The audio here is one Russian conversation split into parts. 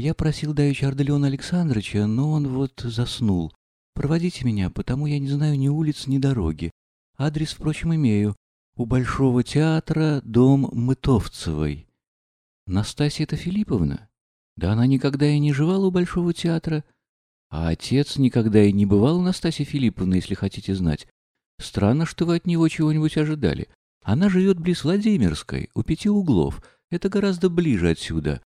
Я просил давеча Ардалиона Александровича, но он вот заснул. Проводите меня, потому я не знаю ни улиц, ни дороги. Адрес, впрочем, имею. У Большого театра дом Мытовцевой. Настасья это Филипповна? Да она никогда и не жевала у Большого театра. А отец никогда и не бывал у Настасьи Филипповны, если хотите знать. Странно, что вы от него чего-нибудь ожидали. Она живет близ Владимирской, у пяти углов. Это гораздо ближе отсюда.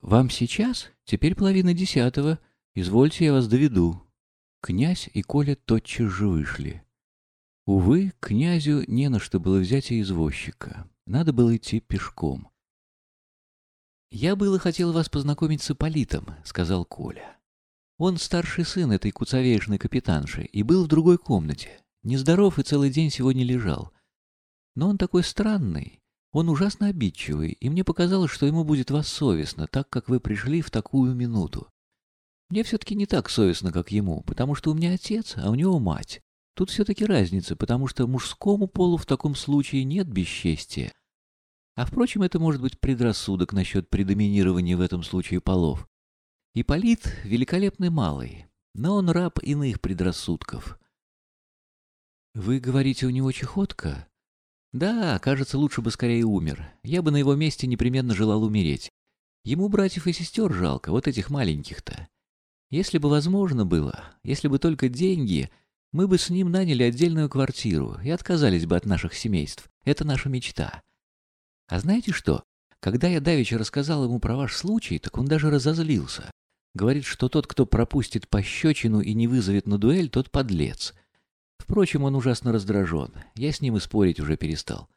Вам сейчас? Теперь половина десятого. Извольте, я вас доведу. Князь и Коля тотчас же вышли. Увы, князю не на что было взять и извозчика. Надо было идти пешком. «Я было хотел вас познакомить с Ипполитом», — сказал Коля. Он старший сын этой куцовеешной капитанши и был в другой комнате. Нездоров и целый день сегодня лежал. Но он такой странный, он ужасно обидчивый, и мне показалось, что ему будет вас совестно, так как вы пришли в такую минуту. Мне все-таки не так совестно, как ему, потому что у меня отец, а у него мать. Тут все-таки разница, потому что мужскому полу в таком случае нет бесчестия. А, впрочем, это может быть предрассудок насчет предоминирования в этом случае полов. Ипполит — великолепный малый, но он раб иных предрассудков. «Вы говорите, у него чехотка?» «Да, кажется, лучше бы скорее умер. Я бы на его месте непременно желал умереть. Ему братьев и сестер жалко, вот этих маленьких-то. Если бы возможно было, если бы только деньги, мы бы с ним наняли отдельную квартиру и отказались бы от наших семейств. Это наша мечта. А знаете что? Когда я давеча рассказал ему про ваш случай, так он даже разозлился. Говорит, что тот, кто пропустит пощечину и не вызовет на дуэль, тот подлец. Впрочем, он ужасно раздражен. Я с ним и спорить уже перестал.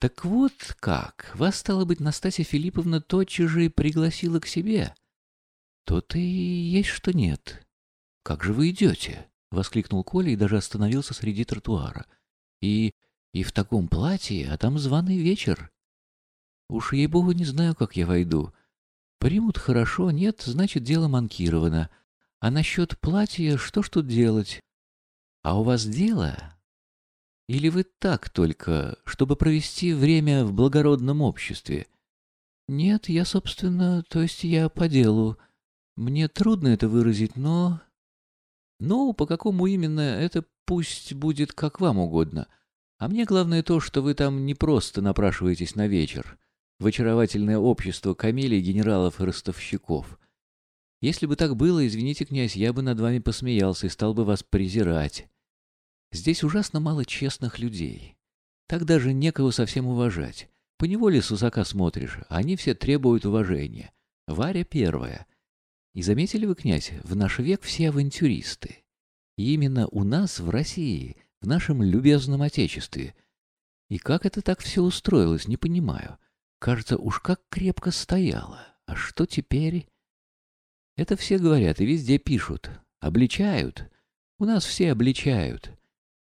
Так вот как, вас, стало быть, Настасья Филипповна тотчас же и пригласила к себе. То-то и есть, что нет. Как же вы идете? — воскликнул Коля и даже остановился среди тротуара. И... и в таком платье, а там званый вечер. Уж ей-богу не знаю, как я войду. Примут хорошо, нет, значит, дело манкировано. А насчет платья, что ж тут делать? А у вас дело? Или вы так только, чтобы провести время в благородном обществе? Нет, я, собственно, то есть я по делу. Мне трудно это выразить, но... Ну, по какому именно, это пусть будет как вам угодно. А мне главное то, что вы там не просто напрашиваетесь на вечер, в очаровательное общество камелий, генералов и ростовщиков. Если бы так было, извините, князь, я бы над вами посмеялся и стал бы вас презирать. Здесь ужасно мало честных людей. Так даже некого совсем уважать. Поневоле с усака смотришь, а они все требуют уважения. Варя первая — и заметили вы, князь, в наш век все авантюристы. И именно у нас, в России, в нашем любезном Отечестве. И как это так все устроилось, не понимаю. Кажется, уж как крепко стояло. А что теперь? Это все говорят и везде пишут. Обличают. У нас все обличают.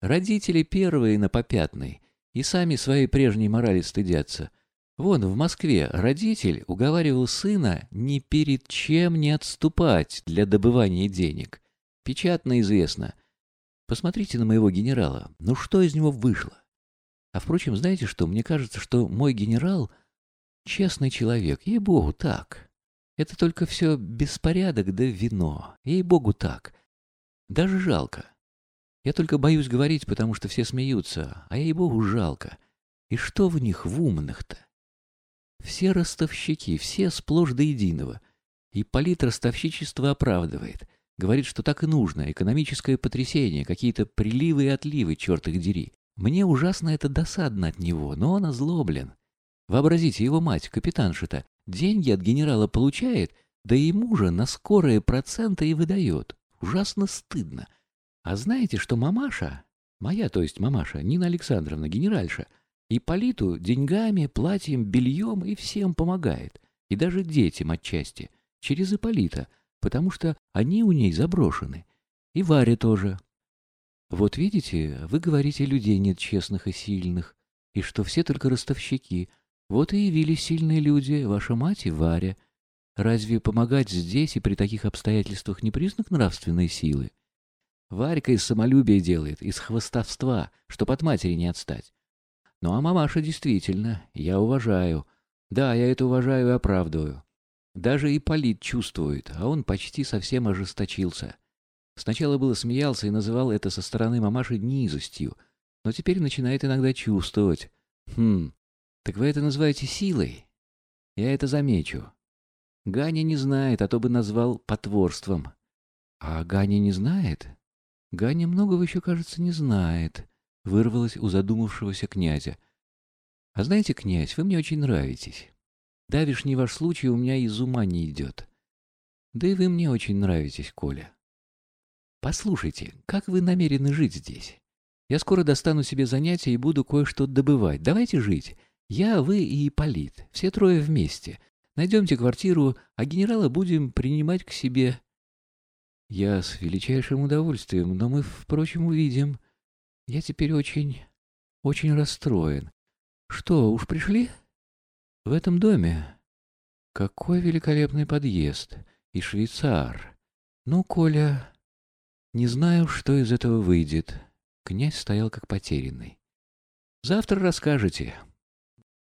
Родители первые на попятной. И сами своей прежней морали стыдятся. Вон, в Москве родитель уговаривал сына ни перед чем не отступать для добывания денег. Печатно известно. Посмотрите на моего генерала. Ну что из него вышло? А впрочем, знаете что? Мне кажется, что мой генерал — честный человек. Ей-богу, так. Это только все беспорядок да вино. Ей-богу, так. Даже жалко. Я только боюсь говорить, потому что все смеются. А ей-богу, жалко. И что в них в умных-то? Все ростовщики, все сплошь до единого. И полит ростовщичество оправдывает. Говорит, что так и нужно. Экономическое потрясение, какие-то приливы и отливы, черт их дери. Мне ужасно это досадно от него, но он озлоблен. Вообразите, его мать, капитанша-то, деньги от генерала получает, да ему же на скорые проценты и выдает. Ужасно стыдно. А знаете, что мамаша, моя, то есть мамаша, Нина Александровна, генеральша, и Политу деньгами, платьем, бельем и всем помогает. И даже детям отчасти. Через Ипполита, потому что они у ней заброшены. И Варя тоже. Вот видите, вы говорите, людей нет честных и сильных, и что все только ростовщики. Вот и явились сильные люди, ваша мать и Варя. Разве помогать здесь и при таких обстоятельствах не признак нравственной силы? Варька из самолюбия делает, из хвостовства, чтоб от матери не отстать. Ну а мамаша действительно, я уважаю. Да, я это уважаю и оправдываю. Даже и Полит чувствует, а он почти совсем ожесточился. Сначала было смеялся и называл это со стороны мамаши низостью, но теперь начинает иногда чувствовать. Хм, так вы это называете силой? Я это замечу. Ганя не знает, а то бы назвал потворством. А Ганя не знает? Ганя многого еще, кажется, не знает, вырвалось у задумавшегося князя. А знаете, князь, вы мне очень нравитесь. Давишний ваш случай у меня из ума не идет. Да и вы мне очень нравитесь, Коля. Послушайте, как вы намерены жить здесь? Я скоро достану себе занятия и буду кое-что добывать. Давайте жить. Я, вы и Ипполит. Все трое вместе. Найдемте квартиру, а генерала будем принимать к себе. Я с величайшим удовольствием, но мы, впрочем, увидим. Я теперь очень, очень расстроен. Что, уж пришли? В этом доме? Какой великолепный подъезд. И швейцар. Ну, Коля, не знаю, что из этого выйдет. Князь стоял как потерянный. Завтра расскажете.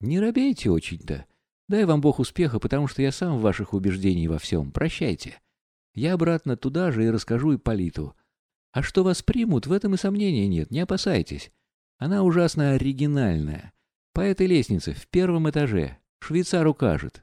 Не робейте очень-то. Дай вам Бог успеха, потому что я сам в ваших убеждений во всем. Прощайте. Я обратно туда же и расскажу Ипполиту. А что вас примут, в этом и сомнения нет, не опасайтесь. Она ужасно оригинальная. По этой лестнице, в первом этаже. Швейцар укажет.